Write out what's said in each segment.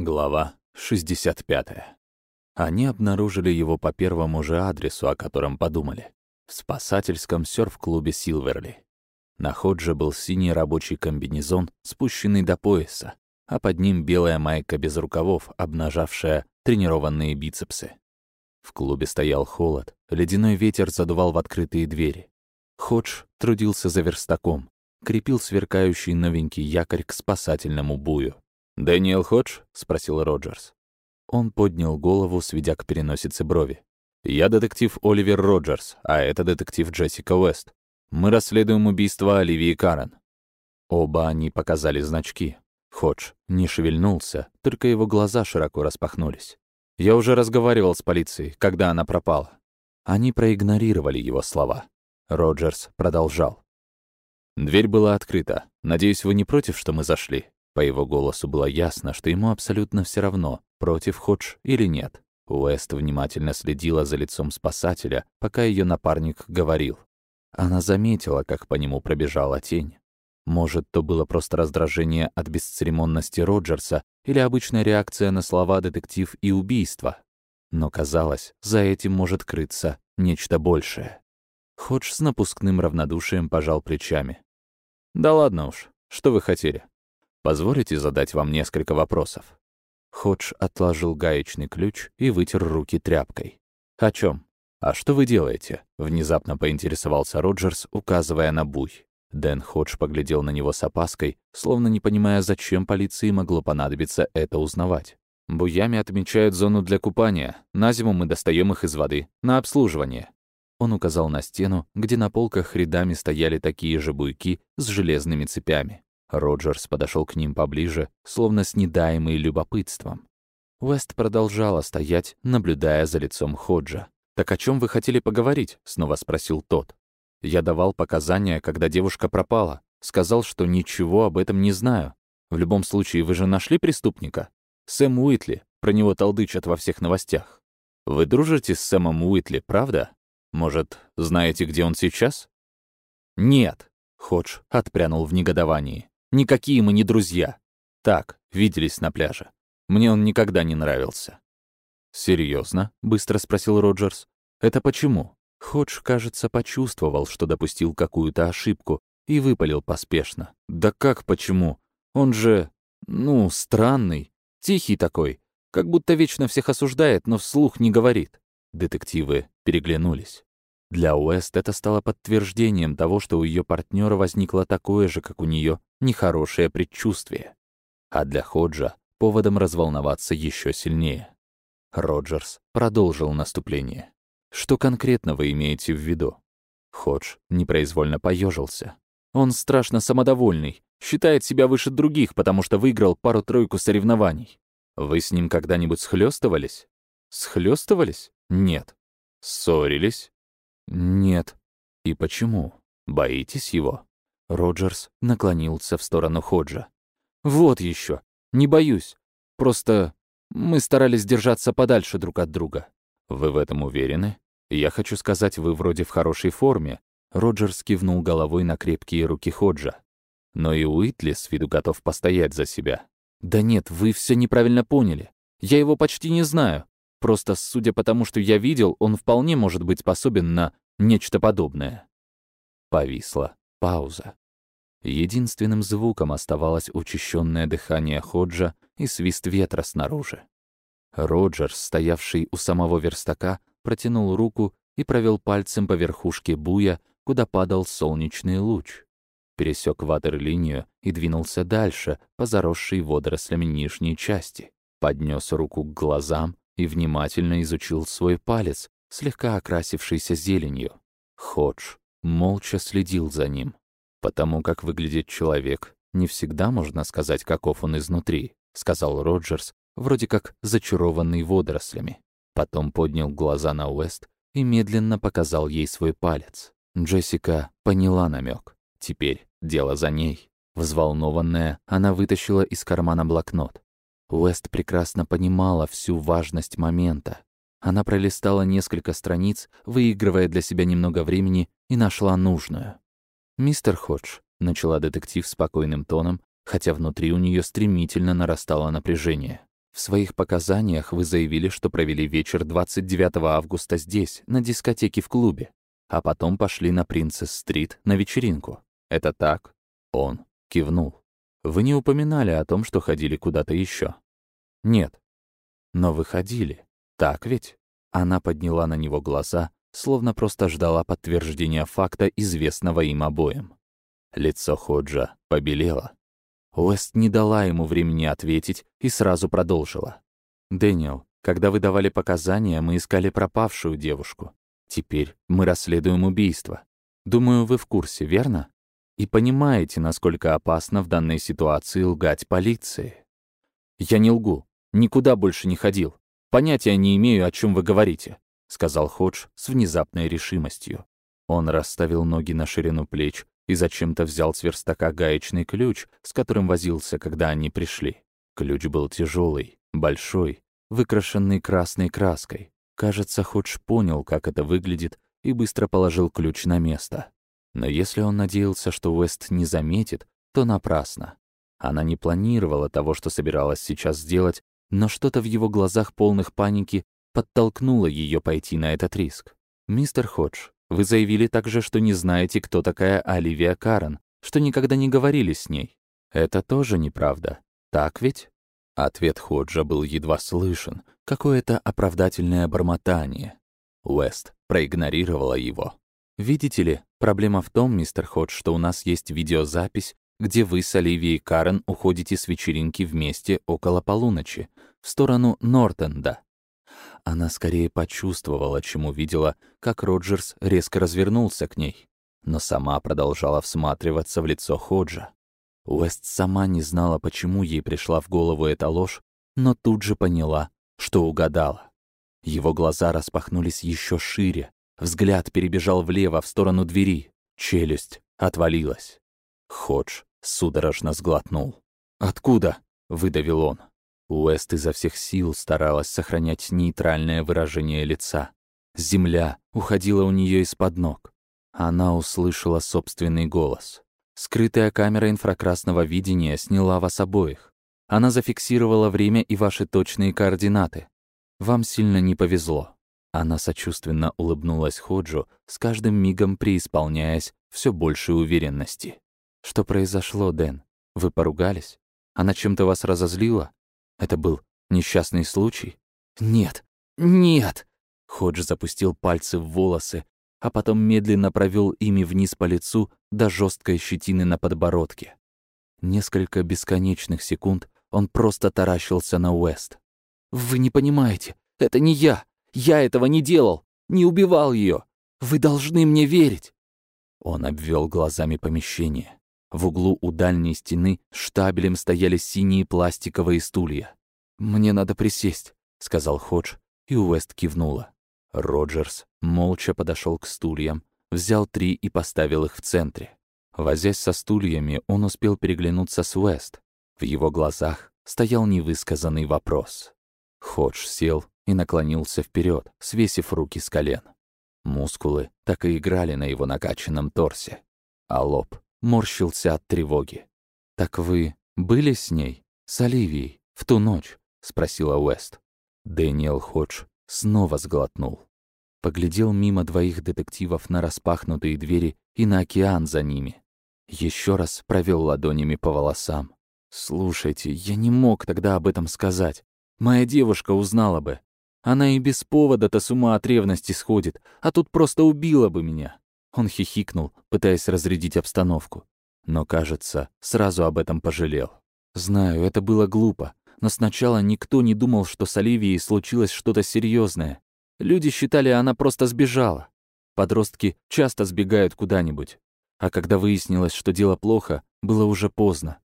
Глава 65. Они обнаружили его по первому же адресу, о котором подумали. В спасательском серф-клубе «Силверли». На Ходже был синий рабочий комбинезон, спущенный до пояса, а под ним белая майка без рукавов, обнажавшая тренированные бицепсы. В клубе стоял холод, ледяной ветер задувал в открытые двери. Ходж трудился за верстаком, крепил сверкающий новенький якорь к спасательному бую. «Дэниел Ходж?» — спросил Роджерс. Он поднял голову, сведя к переносице брови. «Я детектив Оливер Роджерс, а это детектив Джессика Уэст. Мы расследуем убийство Оливии Карен». Оба они показали значки. Ходж не шевельнулся, только его глаза широко распахнулись. «Я уже разговаривал с полицией, когда она пропала». Они проигнорировали его слова. Роджерс продолжал. «Дверь была открыта. Надеюсь, вы не против, что мы зашли?» По его голосу было ясно, что ему абсолютно все равно, против Ходж или нет. Уэст внимательно следила за лицом спасателя, пока ее напарник говорил. Она заметила, как по нему пробежала тень. Может, то было просто раздражение от бесцеремонности Роджерса или обычная реакция на слова «детектив» и «убийство». Но казалось, за этим может крыться нечто большее. Ходж с напускным равнодушием пожал плечами. «Да ладно уж, что вы хотели? Позволите задать вам несколько вопросов?» Ходж отложил гаечный ключ и вытер руки тряпкой. «О чем? А что вы делаете?» — внезапно поинтересовался Роджерс, указывая на буй. Дэн Ходж поглядел на него с опаской, словно не понимая, зачем полиции могло понадобиться это узнавать. «Буями отмечают зону для купания. На зиму мы достаем их из воды. На обслуживание». Он указал на стену, где на полках рядами стояли такие же буйки с железными цепями. Роджерс подошел к ним поближе, словно с недаемой любопытством. Уэст продолжала стоять, наблюдая за лицом Ходжа. «Так о чем вы хотели поговорить?» — снова спросил тот. «Я давал показания, когда девушка пропала. Сказал, что ничего об этом не знаю. В любом случае, вы же нашли преступника? Сэм Уитли. Про него толдычат во всех новостях. Вы дружите с Сэмом Уитли, правда? Может, знаете, где он сейчас?» «Нет», — Ходж отпрянул в негодовании. Никакие мы не друзья. Так, виделись на пляже. Мне он никогда не нравился». Серьезно? быстро спросил Роджерс. «Это почему?» Ходж, кажется, почувствовал, что допустил какую-то ошибку, и выпалил поспешно. «Да как почему? Он же... ну, странный. Тихий такой. Как будто вечно всех осуждает, но вслух не говорит». Детективы переглянулись. Для Уэст это стало подтверждением того, что у ее партнера возникло такое же, как у нее, нехорошее предчувствие. А для Ходжа — поводом разволноваться еще сильнее. Роджерс продолжил наступление. «Что конкретно вы имеете в виду?» Ходж непроизвольно поежился. «Он страшно самодовольный, считает себя выше других, потому что выиграл пару-тройку соревнований. Вы с ним когда-нибудь схлестывались? Схлестывались? Нет. Ссорились? «Нет». «И почему? Боитесь его?» Роджерс наклонился в сторону Ходжа. «Вот еще. Не боюсь. Просто мы старались держаться подальше друг от друга». «Вы в этом уверены? Я хочу сказать, вы вроде в хорошей форме». Роджерс кивнул головой на крепкие руки Ходжа. «Но и Уитли с виду готов постоять за себя». «Да нет, вы все неправильно поняли. Я его почти не знаю. Просто, судя по тому, что я видел, он вполне может быть способен на нечто подобное. Повисла пауза. Единственным звуком оставалось учащенное дыхание Ходжа и свист ветра снаружи. Роджерс, стоявший у самого верстака, протянул руку и провел пальцем по верхушке буя, куда падал солнечный луч. Пересек ватерлинию и двинулся дальше, по заросшей водорослями нижней части. Поднес руку к глазам и внимательно изучил свой палец, слегка окрасившийся зеленью. Ходж молча следил за ним. «Потому как выглядит человек, не всегда можно сказать, каков он изнутри», сказал Роджерс, вроде как зачарованный водорослями. Потом поднял глаза на Уэст и медленно показал ей свой палец. Джессика поняла намек. Теперь дело за ней. Взволнованная, она вытащила из кармана блокнот. Уэст прекрасно понимала всю важность момента. Она пролистала несколько страниц, выигрывая для себя немного времени, и нашла нужную. «Мистер Ходж», — начала детектив спокойным тоном, хотя внутри у нее стремительно нарастало напряжение. В своих показаниях вы заявили, что провели вечер 29 августа здесь, на дискотеке в клубе, а потом пошли на Принцесс-стрит на вечеринку. Это так?» Он кивнул. «Вы не упоминали о том, что ходили куда-то еще. «Нет». «Но вы ходили, так ведь?» Она подняла на него глаза, словно просто ждала подтверждения факта, известного им обоим. Лицо Ходжа побелело. Уэст не дала ему времени ответить и сразу продолжила. «Дэниел, когда вы давали показания, мы искали пропавшую девушку. Теперь мы расследуем убийство. Думаю, вы в курсе, верно? И понимаете, насколько опасно в данной ситуации лгать полиции. Я не лгу. Никуда больше не ходил. Понятия не имею, о чем вы говорите», — сказал Ходж с внезапной решимостью. Он расставил ноги на ширину плеч и зачем-то взял с верстака гаечный ключ, с которым возился, когда они пришли. Ключ был тяжелый, большой, выкрашенный красной краской. Кажется, Ходж понял, как это выглядит, и быстро положил ключ на место. Но если он надеялся, что Уэст не заметит, то напрасно. Она не планировала того, что собиралась сейчас сделать, но что-то в его глазах полных паники подтолкнуло ее пойти на этот риск. «Мистер Ходж, вы заявили также, что не знаете, кто такая Оливия Карен, что никогда не говорили с ней. Это тоже неправда. Так ведь?» Ответ Ходжа был едва слышен, какое-то оправдательное бормотание. Уэст проигнорировала его. «Видите ли, проблема в том, мистер Ходж, что у нас есть видеозапись, где вы с Оливией Карен уходите с вечеринки вместе около полуночи, в сторону Нортенда. Она скорее почувствовала, чем увидела, как Роджерс резко развернулся к ней, но сама продолжала всматриваться в лицо Ходжа. Уэст сама не знала, почему ей пришла в голову эта ложь, но тут же поняла, что угадала. Его глаза распахнулись еще шире, взгляд перебежал влево, в сторону двери, челюсть отвалилась. Ходж судорожно сглотнул. «Откуда?» — выдавил он. Уэст изо всех сил старалась сохранять нейтральное выражение лица. Земля уходила у нее из-под ног. Она услышала собственный голос. Скрытая камера инфракрасного видения сняла вас обоих. Она зафиксировала время и ваши точные координаты. Вам сильно не повезло. Она сочувственно улыбнулась Ходжу, с каждым мигом преисполняясь все большей уверенности. «Что произошло, Дэн? Вы поругались? Она чем-то вас разозлила?» Это был несчастный случай? Нет, нет! Ходж запустил пальцы в волосы, а потом медленно провел ими вниз по лицу до жесткой щетины на подбородке. Несколько бесконечных секунд он просто таращился на Уэст. «Вы не понимаете, это не я! Я этого не делал! Не убивал ее! Вы должны мне верить!» Он обвел глазами помещение. В углу у дальней стены штабелем стояли синие пластиковые стулья. «Мне надо присесть», — сказал Ходж, и Уэст кивнула. Роджерс молча подошел к стульям, взял три и поставил их в центре. Возясь со стульями, он успел переглянуться с Уэст. В его глазах стоял невысказанный вопрос. Ходж сел и наклонился вперед, свесив руки с колен. Мускулы так и играли на его накачанном торсе, а лоб морщился от тревоги. «Так вы были с ней, с Оливией, в ту ночь?» — спросила Уэст. Дэниел Ходж снова сглотнул. Поглядел мимо двоих детективов на распахнутые двери и на океан за ними. Еще раз провел ладонями по волосам. «Слушайте, я не мог тогда об этом сказать. Моя девушка узнала бы. Она и без повода-то с ума от ревности сходит, а тут просто убила бы меня. Он хихикнул, пытаясь разрядить обстановку. Но, кажется, сразу об этом пожалел. Знаю, это было глупо, но сначала никто не думал, что с Оливией случилось что-то серьезное. Люди считали, она просто сбежала. Подростки часто сбегают куда-нибудь. А когда выяснилось, что дело плохо, было уже поздно.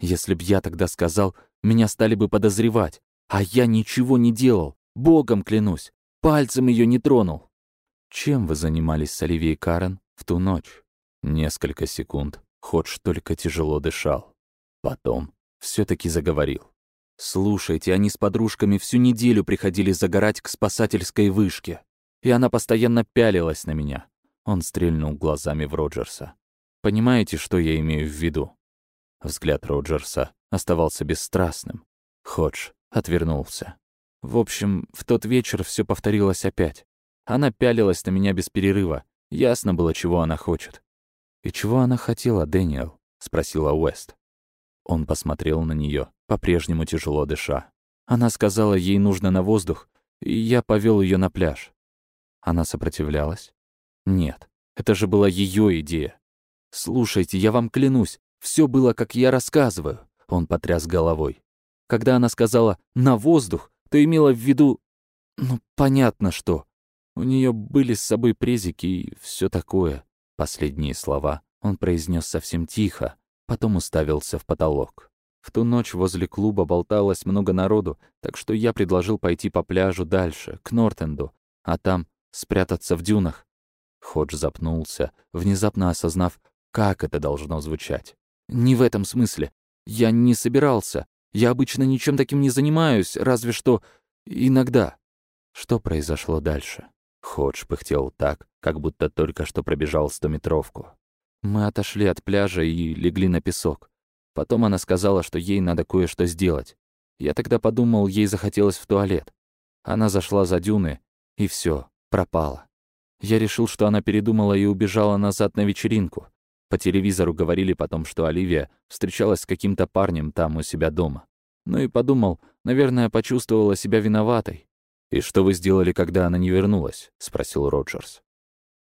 Если б я тогда сказал, меня стали бы подозревать. А я ничего не делал, богом клянусь. Пальцем ее не тронул. Чем вы занимались с Оливией Карен в ту ночь? Несколько секунд Ходж только тяжело дышал. Потом все таки заговорил. «Слушайте, они с подружками всю неделю приходили загорать к спасательской вышке, и она постоянно пялилась на меня». Он стрельнул глазами в Роджерса. «Понимаете, что я имею в виду?» Взгляд Роджерса оставался бесстрастным. Ходж отвернулся. В общем, в тот вечер все повторилось опять. Она пялилась на меня без перерыва. Ясно было, чего она хочет. «И чего она хотела, Дэниел?» — спросила Уэст. Он посмотрел на нее, по-прежнему тяжело дыша. Она сказала, ей нужно на воздух, и я повел ее на пляж. Она сопротивлялась? Нет, это же была ее идея. «Слушайте, я вам клянусь, все было, как я рассказываю», — он потряс головой. Когда она сказала «на воздух», то имела в виду... Ну, понятно что. У нее были с собой презики и все такое. Последние слова он произнес совсем тихо, потом уставился в потолок. В ту ночь возле клуба болталось много народу, так что я предложил пойти по пляжу дальше, к Нортенду, а там спрятаться в дюнах. Ходж запнулся, внезапно осознав, как это должно звучать. «Не в этом смысле. Я не собирался. Я обычно ничем таким не занимаюсь, разве что иногда». Что произошло дальше? Ходж пыхтел так, как будто только что пробежал стометровку. Мы отошли от пляжа и легли на песок. Потом она сказала, что ей надо кое-что сделать. Я тогда подумал, ей захотелось в туалет. Она зашла за дюны, и все, пропала. Я решил, что она передумала и убежала назад на вечеринку. По телевизору говорили потом, что Оливия встречалась с каким-то парнем там у себя дома. Ну и подумал, наверное, почувствовала себя виноватой. «И что вы сделали, когда она не вернулась?» — спросил Роджерс.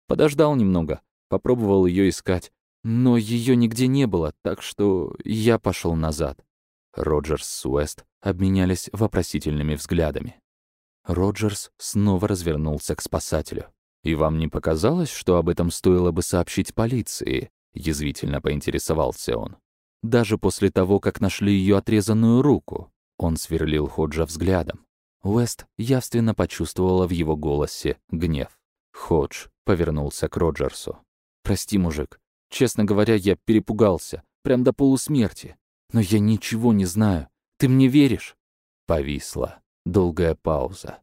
Подождал немного, попробовал ее искать, но ее нигде не было, так что я пошел назад. Роджерс с Уэст обменялись вопросительными взглядами. Роджерс снова развернулся к спасателю. «И вам не показалось, что об этом стоило бы сообщить полиции?» — язвительно поинтересовался он. «Даже после того, как нашли ее отрезанную руку». Он сверлил Ходжа взглядом. Уэст явственно почувствовала в его голосе гнев. Ходж повернулся к Роджерсу. «Прости, мужик. Честно говоря, я перепугался. Прям до полусмерти. Но я ничего не знаю. Ты мне веришь?» Повисла долгая пауза.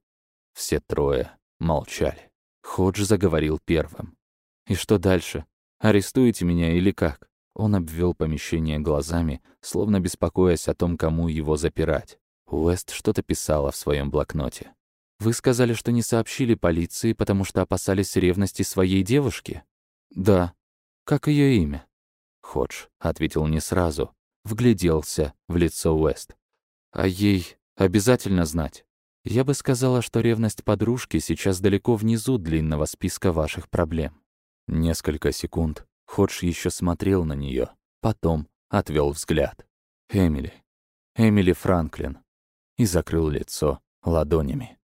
Все трое молчали. Ходж заговорил первым. «И что дальше? Арестуете меня или как?» Он обвел помещение глазами, словно беспокоясь о том, кому его запирать. Уэст что-то писала в своем блокноте. «Вы сказали, что не сообщили полиции, потому что опасались ревности своей девушки?» «Да». «Как ее имя?» Ходж ответил не сразу, вгляделся в лицо Уэст. «А ей обязательно знать?» «Я бы сказала, что ревность подружки сейчас далеко внизу длинного списка ваших проблем». Несколько секунд Ходж еще смотрел на нее, потом отвел взгляд. «Эмили. Эмили Франклин и закрыл лицо ладонями.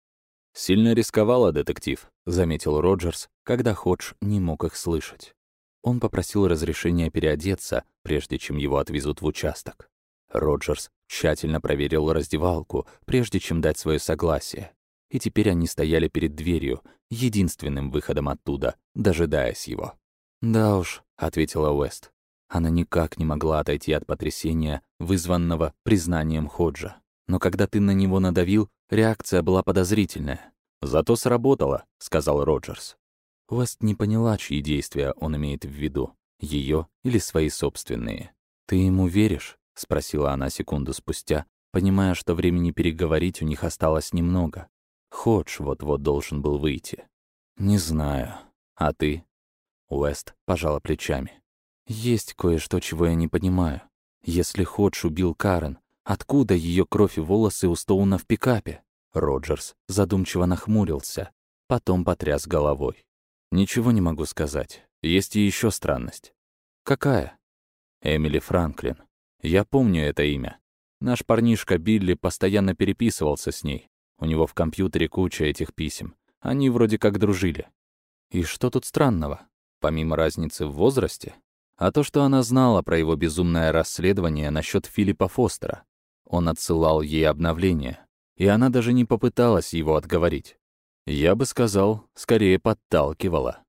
«Сильно рисковала, детектив», — заметил Роджерс, когда Ходж не мог их слышать. Он попросил разрешения переодеться, прежде чем его отвезут в участок. Роджерс тщательно проверил раздевалку, прежде чем дать свое согласие. И теперь они стояли перед дверью, единственным выходом оттуда, дожидаясь его. «Да уж», — ответила Уэст. Она никак не могла отойти от потрясения, вызванного признанием Ходжа. Но когда ты на него надавил, реакция была подозрительная. «Зато сработало», — сказал Роджерс. Уэст не поняла, чьи действия он имеет в виду, ее или свои собственные. «Ты ему веришь?» — спросила она секунду спустя, понимая, что времени переговорить у них осталось немного. Ходж вот-вот должен был выйти. «Не знаю. А ты?» Уэст пожала плечами. «Есть кое-что, чего я не понимаю. Если Ходж убил Карен, Откуда ее кровь и волосы у Стоуна в пикапе? Роджерс задумчиво нахмурился, потом потряс головой. «Ничего не могу сказать. Есть и еще странность». «Какая?» «Эмили Франклин. Я помню это имя. Наш парнишка Билли постоянно переписывался с ней. У него в компьютере куча этих писем. Они вроде как дружили. И что тут странного? Помимо разницы в возрасте? А то, что она знала про его безумное расследование насчет Филиппа Фостера. Он отсылал ей обновления, и она даже не попыталась его отговорить. Я бы сказал, скорее подталкивала.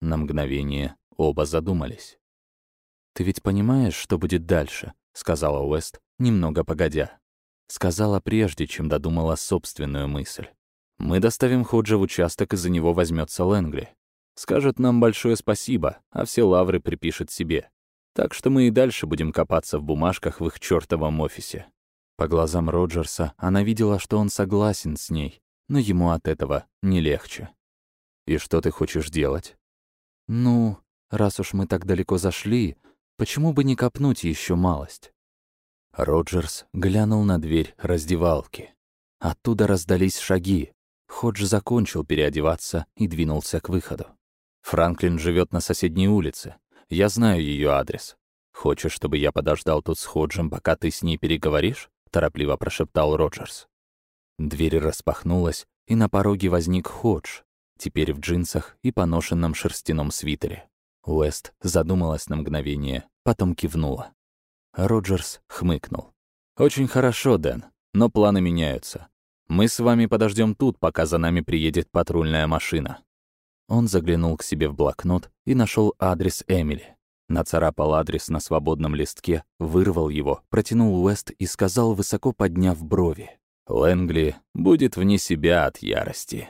На мгновение оба задумались. «Ты ведь понимаешь, что будет дальше?» — сказала Уэст, немного погодя. Сказала прежде, чем додумала собственную мысль. «Мы доставим Ходжа в участок, и за него возьмется Лэнгли. Скажет нам большое спасибо, а все лавры припишет себе. Так что мы и дальше будем копаться в бумажках в их чертовом офисе. По глазам Роджерса она видела, что он согласен с ней, но ему от этого не легче. «И что ты хочешь делать?» «Ну, раз уж мы так далеко зашли, почему бы не копнуть еще малость?» Роджерс глянул на дверь раздевалки. Оттуда раздались шаги. Ходж закончил переодеваться и двинулся к выходу. «Франклин живет на соседней улице. Я знаю ее адрес. Хочешь, чтобы я подождал тут с Ходжем, пока ты с ней переговоришь?» — торопливо прошептал Роджерс. Дверь распахнулась, и на пороге возник Ходж, теперь в джинсах и поношенном шерстяном свитере. Уэст задумалась на мгновение, потом кивнула. Роджерс хмыкнул. «Очень хорошо, Дэн, но планы меняются. Мы с вами подождем тут, пока за нами приедет патрульная машина». Он заглянул к себе в блокнот и нашел адрес Эмили. Нацарапал адрес на свободном листке, вырвал его, протянул Уэст и сказал, высоко подняв брови. «Лэнгли будет вне себя от ярости».